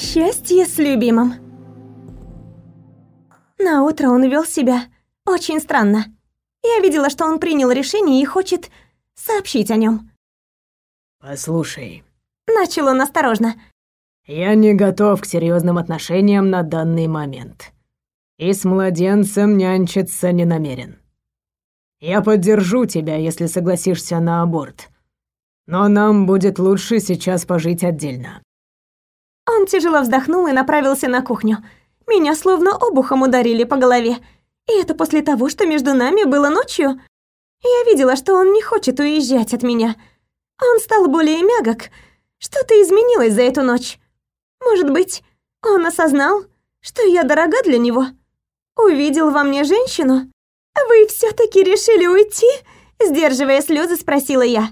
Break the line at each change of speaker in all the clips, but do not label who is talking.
Счастье с любимым. На утро он вел себя очень странно. Я видела, что он принял решение и хочет сообщить о нем.
«Послушай», —
начал он осторожно.
«Я не готов к серьезным отношениям на данный момент. И с младенцем нянчиться не намерен. Я поддержу тебя, если согласишься на аборт. Но нам будет лучше сейчас пожить отдельно.
Он тяжело вздохнул и направился на кухню. Меня словно обухом ударили по голове. И это после того, что между нами было ночью. Я видела, что он не хочет уезжать от меня. Он стал более мягок. Что-то изменилось за эту ночь. Может быть, он осознал, что я дорога для него? Увидел во мне женщину? Вы все таки решили уйти? Сдерживая слезы, спросила я.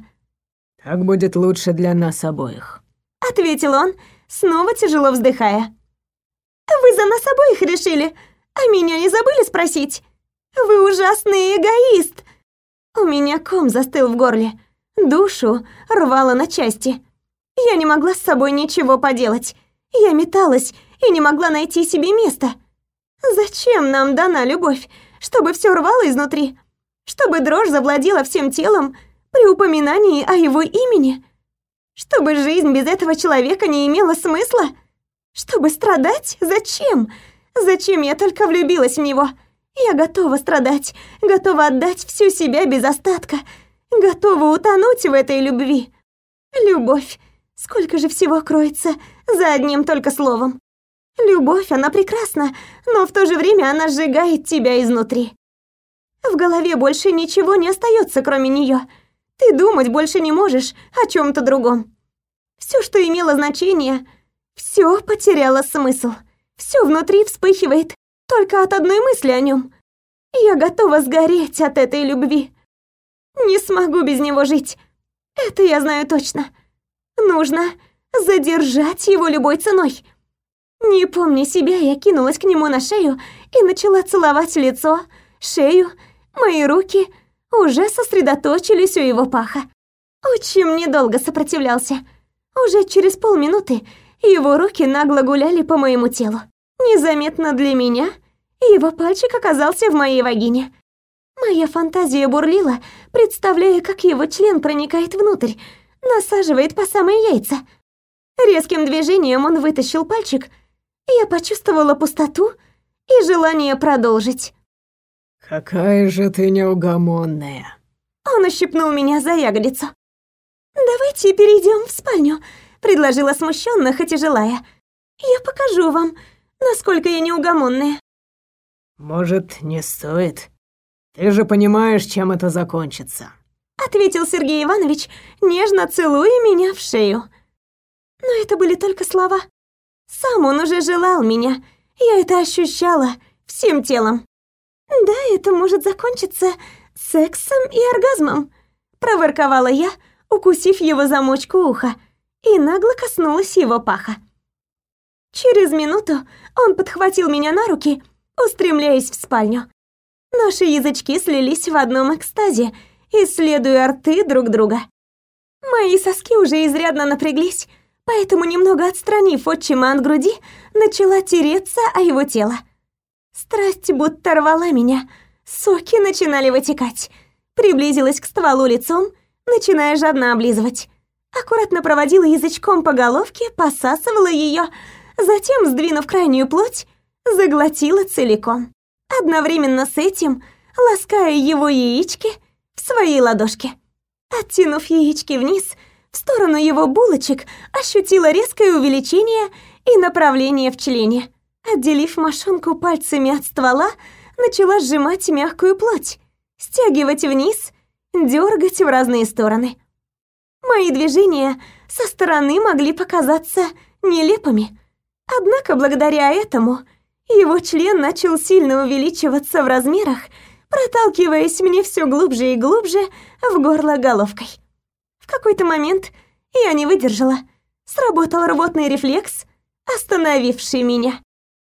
«Так будет лучше для нас обоих», —
ответил он, снова тяжело вздыхая. «Вы за нас обоих решили, а меня не забыли спросить? Вы ужасный эгоист!» У меня ком застыл в горле, душу рвало на части. Я не могла с собой ничего поделать. Я металась и не могла найти себе места. Зачем нам дана любовь? Чтобы все рвало изнутри? Чтобы дрожь завладела всем телом при упоминании о его имени? Чтобы жизнь без этого человека не имела смысла? Чтобы страдать? Зачем? Зачем я только влюбилась в него? Я готова страдать, готова отдать всю себя без остатка, готова утонуть в этой любви. Любовь. Сколько же всего кроется за одним только словом. Любовь, она прекрасна, но в то же время она сжигает тебя изнутри. В голове больше ничего не остается, кроме нее. Ты думать больше не можешь о чем то другом. Все, что имело значение, все потеряло смысл. Все внутри вспыхивает только от одной мысли о нем. Я готова сгореть от этой любви. Не смогу без него жить. Это я знаю точно. Нужно задержать его любой ценой. Не помня себя, я кинулась к нему на шею и начала целовать лицо, шею, мои руки уже сосредоточились у его паха. Очень недолго сопротивлялся. Уже через полминуты его руки нагло гуляли по моему телу. Незаметно для меня его пальчик оказался в моей вагине. Моя фантазия бурлила, представляя, как его член проникает внутрь, насаживает по самые яйца. Резким движением он вытащил пальчик, я почувствовала пустоту и желание продолжить.
«Какая же ты неугомонная!»
Он ущипнул меня за ягодицу. «Давайте перейдем в спальню», — предложила смущенно, хоть и желая. «Я покажу вам, насколько я неугомонная».
«Может, не стоит? Ты же понимаешь, чем это закончится», —
ответил Сергей Иванович, нежно целуя меня в шею. Но это были только слова. Сам он уже желал меня, я это ощущала всем телом. «Да, это может закончиться сексом и оргазмом», — проворковала я, — укусив его замочку уха, и нагло коснулась его паха. Через минуту он подхватил меня на руки, устремляясь в спальню. Наши язычки слились в одном экстазе, исследуя рты друг друга. Мои соски уже изрядно напряглись, поэтому, немного отстранив отчима от груди, начала тереться о его тело. Страсть будто рвала меня, соки начинали вытекать. Приблизилась к стволу лицом начиная жадно облизывать. Аккуратно проводила язычком по головке, посасывала ее, затем, сдвинув крайнюю плоть, заглотила целиком. Одновременно с этим лаская его яички в своей ладошке. Оттянув яички вниз, в сторону его булочек, ощутила резкое увеличение и направление в члене. Отделив мошонку пальцами от ствола, начала сжимать мягкую плоть, стягивать вниз дергать в разные стороны. Мои движения со стороны могли показаться нелепыми. Однако благодаря этому его член начал сильно увеличиваться в размерах, проталкиваясь мне все глубже и глубже в горло головкой. В какой-то момент я не выдержала. Сработал рвотный рефлекс, остановивший меня.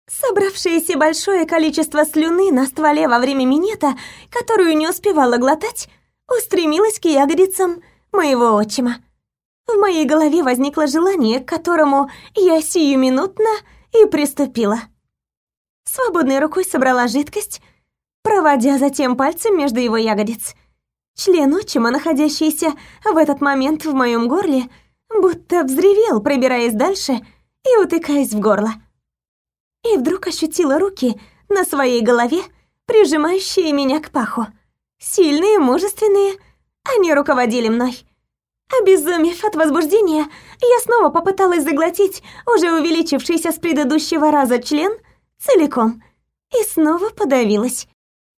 Собравшееся большое количество слюны на стволе во время минета, которую не успевала глотать, устремилась к ягодицам моего отчима. В моей голове возникло желание, к которому я сиюминутно и приступила. Свободной рукой собрала жидкость, проводя затем пальцем между его ягодиц. Член отчима, находящийся в этот момент в моем горле, будто взревел, пробираясь дальше и утыкаясь в горло. И вдруг ощутила руки на своей голове, прижимающие меня к паху. Сильные, мужественные, они руководили мной. Обезумев от возбуждения, я снова попыталась заглотить уже увеличившийся с предыдущего раза член целиком и снова подавилась.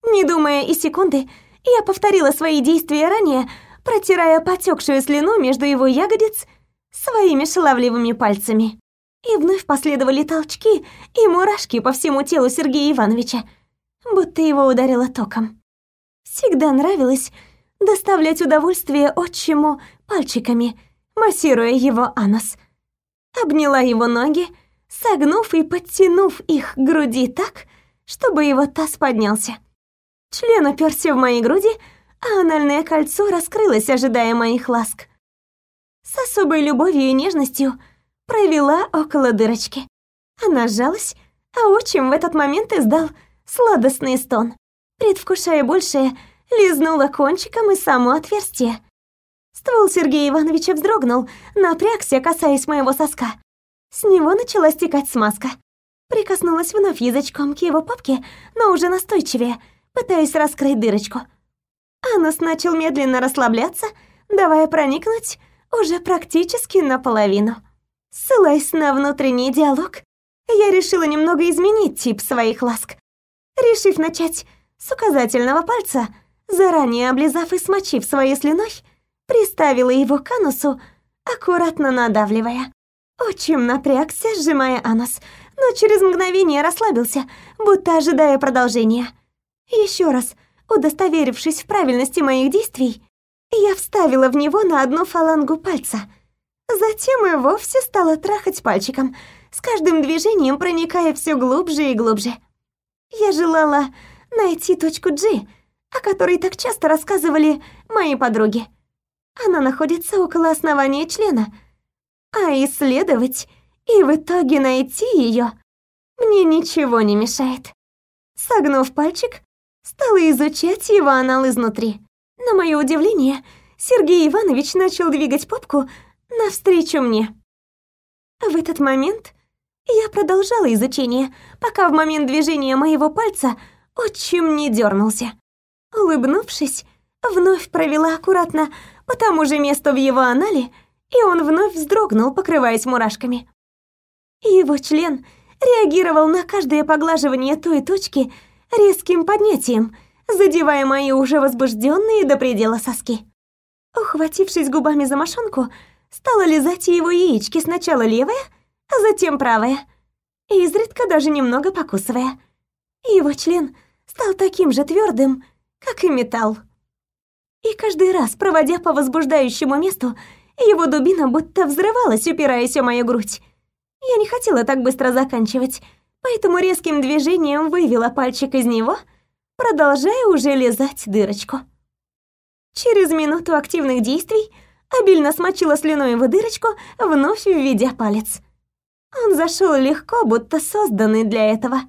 Не думая и секунды, я повторила свои действия ранее, протирая потекшую слюну между его ягодиц своими шаловливыми пальцами. И вновь последовали толчки и мурашки по всему телу Сергея Ивановича, будто его ударило током. Всегда нравилось доставлять удовольствие отчиму пальчиками, массируя его анус. Обняла его ноги, согнув и подтянув их к груди так, чтобы его таз поднялся. Член уперся в мои груди, а анальное кольцо раскрылось, ожидая моих ласк. С особой любовью и нежностью провела около дырочки. Она сжалась, а отчим в этот момент издал сладостный стон. Предвкушая большее, лизнула кончиком и само отверстие. Ствол Сергея Ивановича вздрогнул, напрягся, касаясь моего соска. С него начала стекать смазка. Прикоснулась вновь язычком к его попке, но уже настойчивее, пытаясь раскрыть дырочку. Анус начал медленно расслабляться, давая проникнуть уже практически наполовину. Ссылаясь на внутренний диалог, я решила немного изменить тип своих ласк. Решив начать с указательного пальца, заранее облизав и смочив своей слюной, приставила его к анусу, аккуратно надавливая. Отчим напрягся, сжимая анус, но через мгновение расслабился, будто ожидая продолжения. Еще раз, удостоверившись в правильности моих действий, я вставила в него на одну фалангу пальца. Затем и вовсе стала трахать пальчиком, с каждым движением проникая все глубже и глубже. Я желала найти точку G, о которой так часто рассказывали мои подруги. Она находится около основания члена, а исследовать и в итоге найти ее мне ничего не мешает. Согнув пальчик, стала изучать его анал изнутри. На мое удивление, Сергей Иванович начал двигать попку навстречу мне. В этот момент я продолжала изучение, пока в момент движения моего пальца отчим не дернулся. Улыбнувшись, вновь провела аккуратно по тому же месту в его анале, и он вновь вздрогнул, покрываясь мурашками. Его член реагировал на каждое поглаживание той точки резким поднятием, задевая мои уже возбужденные до предела соски. Ухватившись губами за мошонку, стала лизать его яички сначала левое, а затем правое, изредка даже немного покусывая. Его член стал таким же твердым, как и металл. И каждый раз, проводя по возбуждающему месту, его дубина будто взрывалась, упираясь в мою грудь. Я не хотела так быстро заканчивать, поэтому резким движением вывела пальчик из него, продолжая уже лизать дырочку. Через минуту активных действий обильно смочила слюной его дырочку, вновь введя палец. Он зашел легко, будто созданный для этого.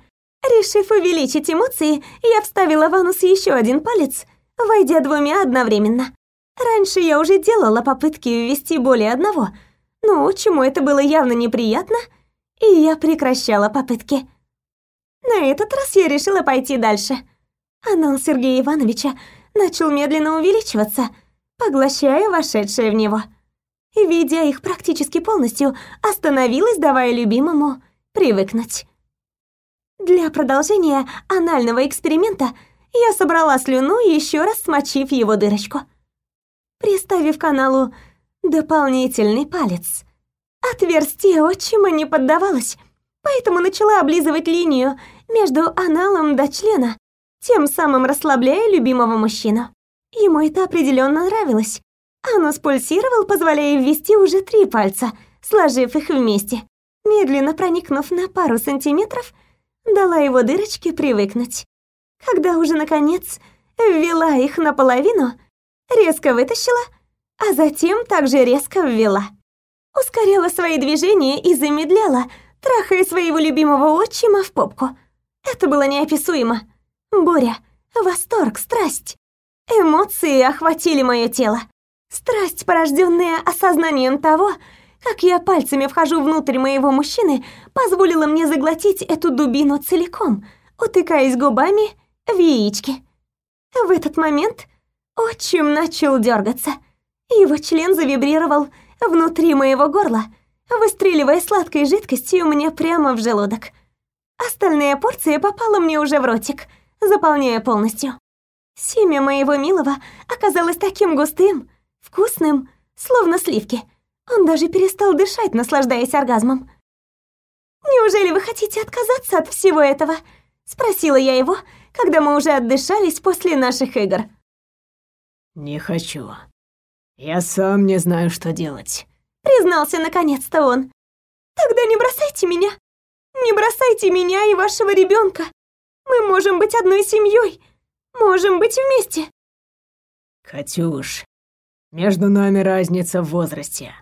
Решив увеличить эмоции, я вставила в анус еще один палец — войдя двумя одновременно. Раньше я уже делала попытки ввести более одного, но чему это было явно неприятно, и я прекращала попытки. На этот раз я решила пойти дальше. Анал Сергея Ивановича начал медленно увеличиваться, поглощая вошедшее в него. Видя их практически полностью, остановилась, давая любимому привыкнуть. Для продолжения анального эксперимента я собрала слюну, еще раз смочив его дырочку. Приставив каналу дополнительный палец. Отверстие отчима не поддавалось, поэтому начала облизывать линию между аналом до члена, тем самым расслабляя любимого мужчину. Ему это определенно нравилось. Анус пульсировал, позволяя ввести уже три пальца, сложив их вместе. Медленно проникнув на пару сантиметров, дала его дырочке привыкнуть. Когда уже, наконец, ввела их наполовину, резко вытащила, а затем также резко ввела. ускоряла свои движения и замедляла, трахая своего любимого отчима в попку. Это было неописуемо. Боря, восторг, страсть. Эмоции охватили мое тело. Страсть, порожденная осознанием того, как я пальцами вхожу внутрь моего мужчины, позволила мне заглотить эту дубину целиком, утыкаясь губами в яички. В этот момент отчим начал дергаться. Его член завибрировал внутри моего горла, выстреливая сладкой жидкостью мне прямо в желудок. Остальная порция попала мне уже в ротик, заполняя полностью. Семя моего милого оказалось таким густым, вкусным, словно сливки. Он даже перестал дышать, наслаждаясь оргазмом. «Неужели вы хотите отказаться от всего этого?» — спросила я его, когда мы уже отдышались после наших игр.
«Не хочу. Я сам не знаю, что делать», —
признался наконец-то он. «Тогда не бросайте меня. Не бросайте меня и вашего ребенка. Мы можем быть одной семьей. Можем быть вместе».
«Катюш, между нами разница в возрасте.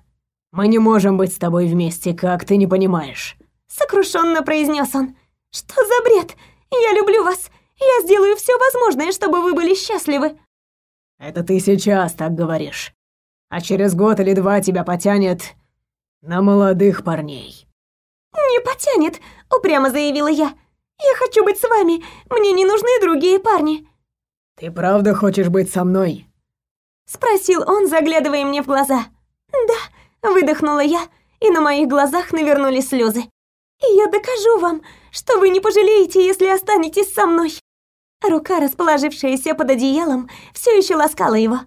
Мы не можем быть с тобой вместе, как ты не понимаешь», —
сокрушенно произнес он. «Что за бред? Я люблю вас. Я сделаю все возможное, чтобы вы были счастливы».
«Это ты сейчас так говоришь. А через год или два тебя потянет на молодых парней».
«Не потянет», — упрямо заявила я. «Я хочу быть с вами. Мне не нужны другие парни».
«Ты правда хочешь быть со мной?»
Спросил он, заглядывая мне в глаза. «Да», — выдохнула я, и на моих глазах навернулись слезы. «И я докажу вам, что вы не пожалеете, если останетесь со мной». Рука, расположившаяся под одеялом, все еще ласкала его.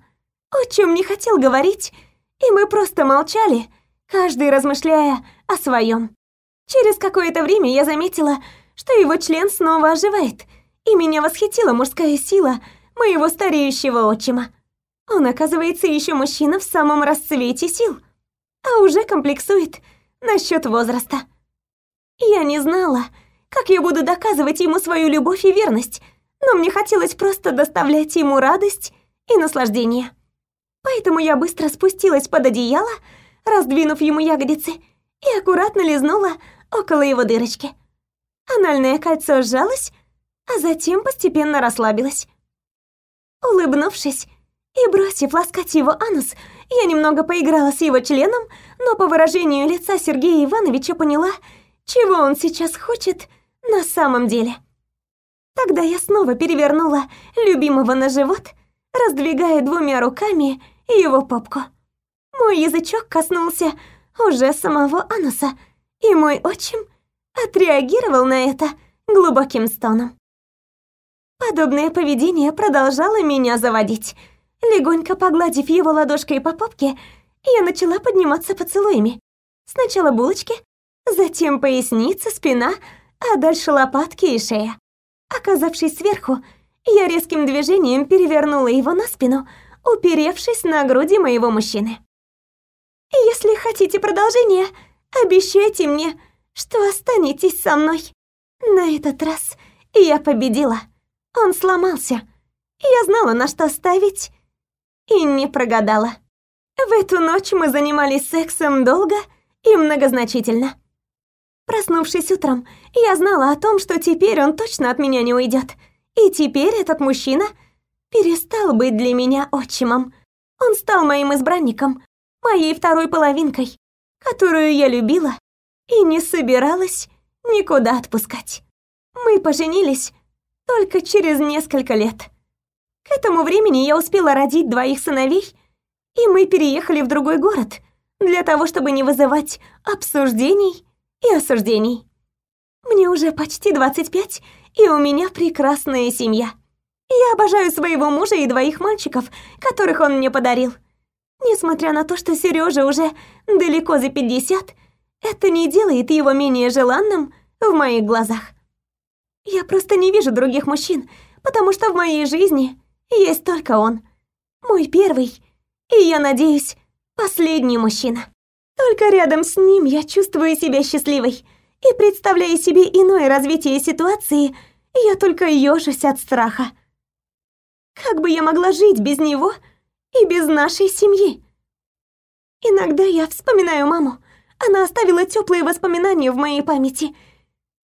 О чем не хотел говорить, и мы просто молчали, каждый размышляя о своем. Через какое-то время я заметила, что его член снова оживает, и меня восхитила мужская сила моего стареющего отчима. Он, оказывается, еще мужчина в самом расцвете сил, а уже комплексует насчет возраста. Я не знала, как я буду доказывать ему свою любовь и верность, но мне хотелось просто доставлять ему радость и наслаждение. Поэтому я быстро спустилась под одеяло, раздвинув ему ягодицы, и аккуратно лизнула около его дырочки. Анальное кольцо сжалось, а затем постепенно расслабилось. Улыбнувшись и бросив ласкать его анус, я немного поиграла с его членом, но по выражению лица Сергея Ивановича поняла, чего он сейчас хочет на самом деле. Тогда я снова перевернула любимого на живот, раздвигая двумя руками его попку. Мой язычок коснулся уже самого ануса, и мой отчим отреагировал на это глубоким стоном. Подобное поведение продолжало меня заводить. Легонько погладив его ладошкой по попке, я начала подниматься поцелуями. Сначала булочки, затем поясница, спина, а дальше лопатки и шея. Оказавшись сверху, я резким движением перевернула его на спину, уперевшись на груди моего мужчины. «Если хотите продолжения, обещайте мне, что останетесь со мной. На этот раз я победила. Он сломался. Я знала, на что ставить, и не прогадала. В эту ночь мы занимались сексом долго и многозначительно. Проснувшись утром, я знала о том, что теперь он точно от меня не уйдет. И теперь этот мужчина перестал быть для меня отчимом. Он стал моим избранником, моей второй половинкой, которую я любила и не собиралась никуда отпускать. Мы поженились только через несколько лет. К этому времени я успела родить двоих сыновей, и мы переехали в другой город для того, чтобы не вызывать обсуждений и осуждений. Мне уже почти 25, и у меня прекрасная семья. Я обожаю своего мужа и двоих мальчиков, которых он мне подарил. Несмотря на то, что Сережа уже далеко за 50, это не делает его менее желанным в моих глазах. Я просто не вижу других мужчин, потому что в моей жизни есть только он. Мой первый и, я надеюсь, последний мужчина. Только рядом с ним я чувствую себя счастливой и представляя себе иное развитие ситуации, я только ёжусь от страха. Как бы я могла жить без него и без нашей семьи? Иногда я вспоминаю маму. Она оставила теплые воспоминания в моей памяти.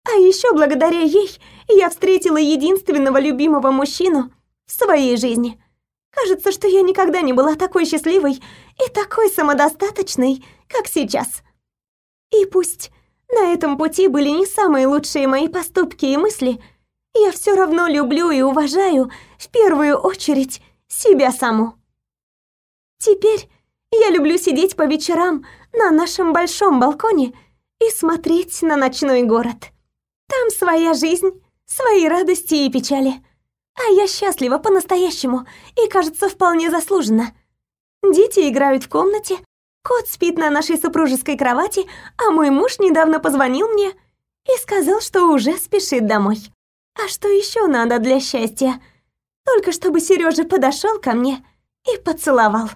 А еще благодаря ей я встретила единственного любимого мужчину в своей жизни. Кажется, что я никогда не была такой счастливой и такой самодостаточной, как сейчас. И пусть на этом пути были не самые лучшие мои поступки и мысли, я все равно люблю и уважаю в первую очередь себя саму. Теперь я люблю сидеть по вечерам на нашем большом балконе и смотреть на ночной город. Там своя жизнь, свои радости и печали. А я счастлива по-настоящему и, кажется, вполне заслуженно. Дети играют в комнате, кот спит на нашей супружеской кровати, а мой муж недавно позвонил мне и сказал, что уже спешит домой. А что еще надо для счастья? Только чтобы Сережа подошел ко мне и поцеловал.